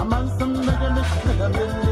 I'm on some regular